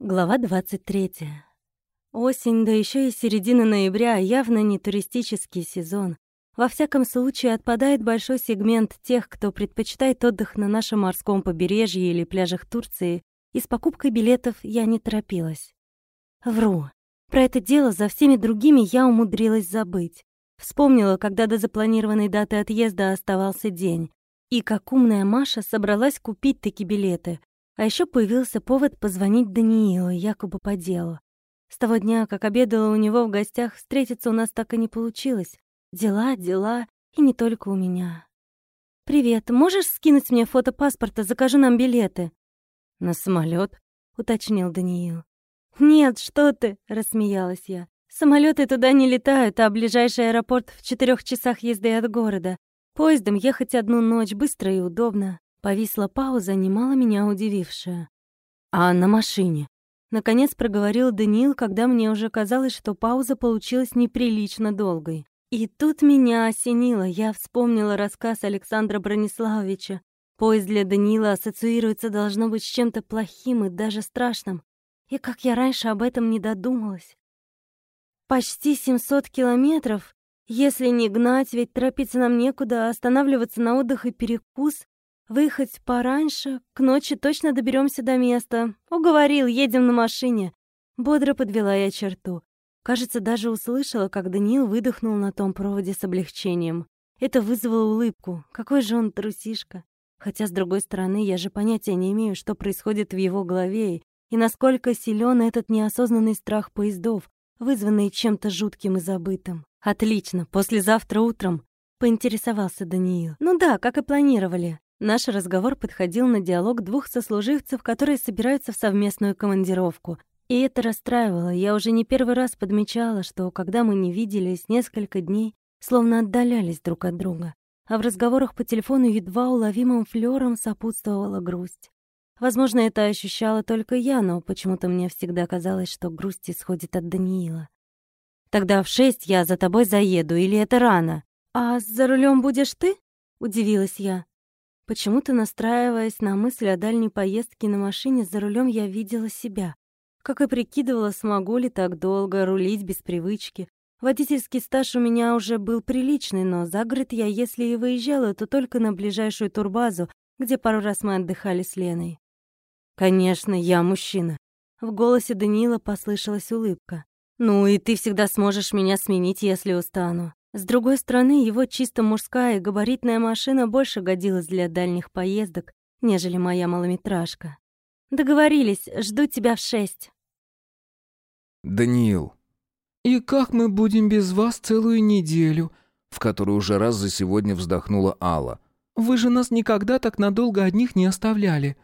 Глава 23. Осень, да еще и середина ноября, явно не туристический сезон. Во всяком случае, отпадает большой сегмент тех, кто предпочитает отдых на нашем морском побережье или пляжах Турции, и с покупкой билетов я не торопилась. Вру. Про это дело за всеми другими я умудрилась забыть. Вспомнила, когда до запланированной даты отъезда оставался день. И как умная Маша собралась купить такие билеты, а еще появился повод позвонить Даниилу, якобы по делу. С того дня, как обедала у него в гостях, встретиться у нас так и не получилось. Дела, дела, и не только у меня. «Привет, можешь скинуть мне фото паспорта? Закажу нам билеты». «На самолет? уточнил Даниил. «Нет, что ты!» — рассмеялась я. Самолеты туда не летают, а ближайший аэропорт в четырех часах езды от города. Поездом ехать одну ночь быстро и удобно. Повисла пауза, немало меня удивившая. «А на машине?» Наконец проговорил Даниил, когда мне уже казалось, что пауза получилась неприлично долгой. И тут меня осенило. Я вспомнила рассказ Александра Брониславовича. Поезд для Даниила ассоциируется должно быть с чем-то плохим и даже страшным. И как я раньше об этом не додумалась. Почти 700 километров. Если не гнать, ведь торопиться нам некуда, останавливаться на отдых и перекус. Выехать пораньше, к ночи точно доберемся до места. Уговорил, едем на машине. Бодро подвела я черту. Кажется, даже услышала, как Даниил выдохнул на том проводе с облегчением. Это вызвало улыбку. Какой же он трусишка. Хотя, с другой стороны, я же понятия не имею, что происходит в его голове и насколько силен этот неосознанный страх поездов, вызванный чем-то жутким и забытым. «Отлично, послезавтра утром», — поинтересовался Даниил. «Ну да, как и планировали. Наш разговор подходил на диалог двух сослуживцев, которые собираются в совместную командировку. И это расстраивало. Я уже не первый раз подмечала, что когда мы не виделись несколько дней, словно отдалялись друг от друга. А в разговорах по телефону едва уловимым флёром сопутствовала грусть. Возможно, это ощущала только я, но почему-то мне всегда казалось, что грусть исходит от Даниила. «Тогда в шесть я за тобой заеду, или это рано?» «А за рулем будешь ты?» — удивилась я. Почему-то, настраиваясь на мысль о дальней поездке на машине, за рулем я видела себя. Как и прикидывала, смогу ли так долго рулить без привычки. Водительский стаж у меня уже был приличный, но за город я, если и выезжала, то только на ближайшую турбазу, где пару раз мы отдыхали с Леной. «Конечно, я мужчина». В голосе Даниила послышалась улыбка. «Ну и ты всегда сможешь меня сменить, если устану». С другой стороны, его чисто мужская габаритная машина больше годилась для дальних поездок, нежели моя малометражка. Договорились, жду тебя в шесть. Даниил. И как мы будем без вас целую неделю? В которую уже раз за сегодня вздохнула Алла. Вы же нас никогда так надолго одних не оставляли.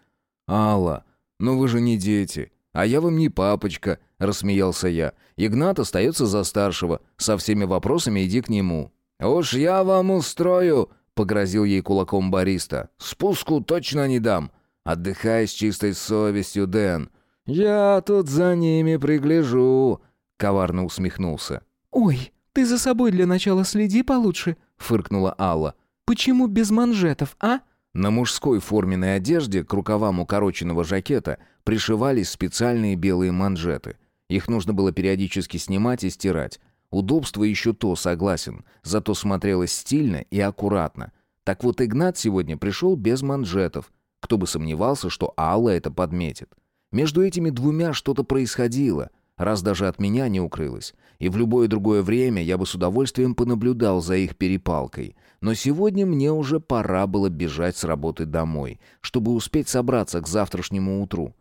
Алла, ну вы же не дети. «А я вам не папочка», — рассмеялся я. «Игнат остается за старшего. Со всеми вопросами иди к нему». «Уж я вам устрою», — погрозил ей кулаком бариста. «Спуску точно не дам. Отдыхай с чистой совестью, Дэн. Я тут за ними пригляжу», — коварно усмехнулся. «Ой, ты за собой для начала следи получше», — фыркнула Алла. «Почему без манжетов, а?» На мужской форменной одежде к рукавам укороченного жакета пришивались специальные белые манжеты. Их нужно было периодически снимать и стирать. Удобство еще то, согласен, зато смотрелось стильно и аккуратно. Так вот Игнат сегодня пришел без манжетов. Кто бы сомневался, что Алла это подметит. Между этими двумя что-то происходило, раз даже от меня не укрылось. И в любое другое время я бы с удовольствием понаблюдал за их перепалкой. Но сегодня мне уже пора было бежать с работы домой, чтобы успеть собраться к завтрашнему утру.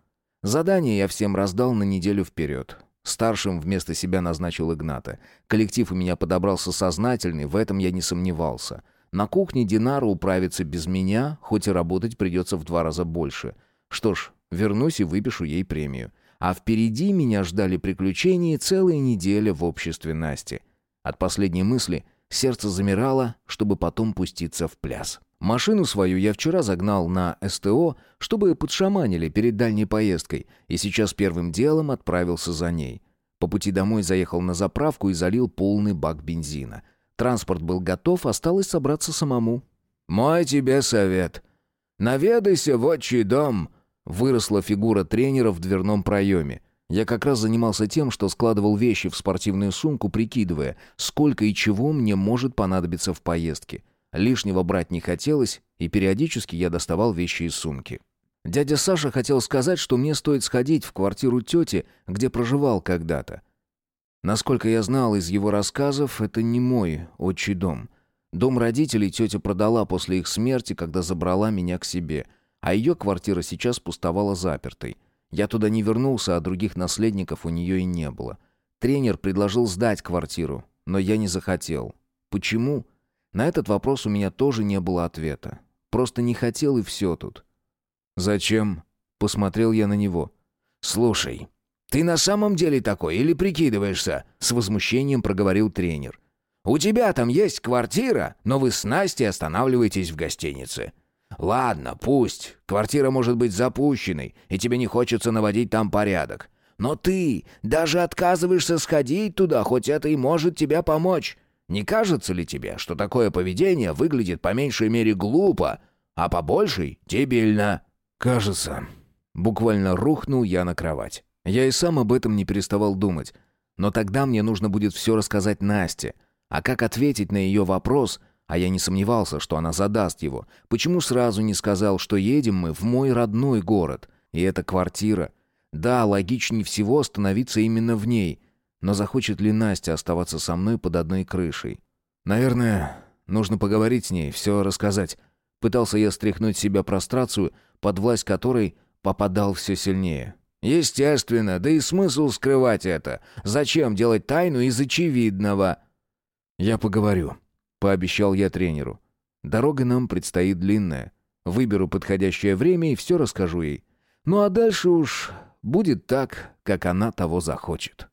Задание я всем раздал на неделю вперед. Старшим вместо себя назначил Игната. Коллектив у меня подобрался сознательный, в этом я не сомневался. На кухне Динара управится без меня, хоть и работать придется в два раза больше. Что ж, вернусь и выпишу ей премию. А впереди меня ждали приключения и целая неделя в обществе Насти. От последней мысли Сердце замирало, чтобы потом пуститься в пляс. Машину свою я вчера загнал на СТО, чтобы подшаманили перед дальней поездкой, и сейчас первым делом отправился за ней. По пути домой заехал на заправку и залил полный бак бензина. Транспорт был готов, осталось собраться самому. «Мой тебе совет. Наведайся в отчий дом», — выросла фигура тренера в дверном проеме. Я как раз занимался тем, что складывал вещи в спортивную сумку, прикидывая, сколько и чего мне может понадобиться в поездке. Лишнего брать не хотелось, и периодически я доставал вещи из сумки. Дядя Саша хотел сказать, что мне стоит сходить в квартиру тети, где проживал когда-то. Насколько я знал из его рассказов, это не мой отчий дом. Дом родителей тетя продала после их смерти, когда забрала меня к себе, а ее квартира сейчас пустовала запертой. Я туда не вернулся, а других наследников у нее и не было. Тренер предложил сдать квартиру, но я не захотел. Почему? На этот вопрос у меня тоже не было ответа. Просто не хотел и все тут. «Зачем?» — посмотрел я на него. «Слушай, ты на самом деле такой или прикидываешься?» — с возмущением проговорил тренер. «У тебя там есть квартира, но вы с Настей останавливаетесь в гостинице. Ладно, пусть. Квартира может быть запущенной, и тебе не хочется наводить там порядок. Но ты даже отказываешься сходить туда, хоть это и может тебе помочь. Не кажется ли тебе, что такое поведение выглядит по меньшей мере глупо, а по большей — дебильно?» «Кажется». Буквально рухнул я на кровать. Я и сам об этом не переставал думать. Но тогда мне нужно будет все рассказать Насте. А как ответить на ее вопрос, а я не сомневался, что она задаст его, почему сразу не сказал, что едем мы в мой родной город? И это квартира. Да, логичнее всего остановиться именно в ней. Но захочет ли Настя оставаться со мной под одной крышей? Наверное, нужно поговорить с ней, все рассказать. Пытался я стряхнуть себя прострацию, под власть которой попадал все сильнее. «Естественно, да и смысл скрывать это. Зачем делать тайну из очевидного?» «Я поговорю», — пообещал я тренеру. «Дорога нам предстоит длинная. Выберу подходящее время и все расскажу ей. Ну а дальше уж будет так, как она того захочет».